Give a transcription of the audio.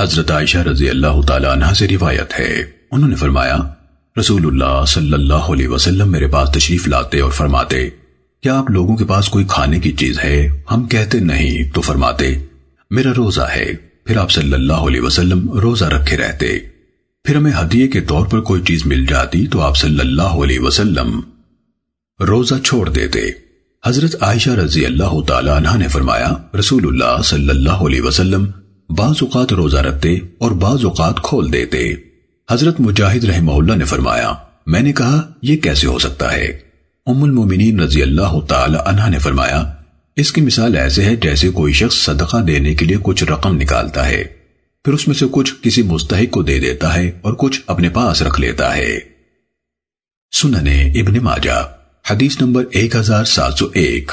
حضرت عائشہ رضی اللہ تعالیٰ عنہ سے روایت ہے۔ انہوں نے فرمایا، رسول اللہ صلی اللہ علیہ وسلم میرے پاس تشریف لاتے اور فرماتے، کیا آپ لوگوں کے پاس کوئی کھانے کی چیز ہے؟ ہم کہتے نہیں، تو فرماتے، میرا روزہ ہے۔ پھر آپ صلی اللہ علیہ وسلم روزہ رکھے رہتے۔ پھر ہمیں ہدیے کے طور پر کوئی چیز مل جاتی تو آپ صلی اللہ علیہ وسلم روزہ چھوڑ دیتے۔ حضرت عائشہ رضی اللہ تعالیٰ عنہ نے فرمایا، رسول اللہ صلی اللہ علیہ وسلم بعض اوقات روزہ رکھتے اور بعض اوقات کھول دیتے۔ حضرت مجاہد رحمہ اللہ نے فرمایا، میں نے کہا، یہ کیسے ہو سکتا ہے؟ ام المومنین رضی اللہ تعالی عنہ نے فرمایا، اس کی مثال ایسے ہے جیسے کوئی شخص صدقہ دینے کے لیے کچھ رقم نکالتا ہے۔ پھر اس میں سے کچھ کسی مستحق کو دے دیتا ہے اور کچھ اپنے پاس رکھ لیتا ہے۔ سننے ابن ماجہ، حدیث نمبر 1701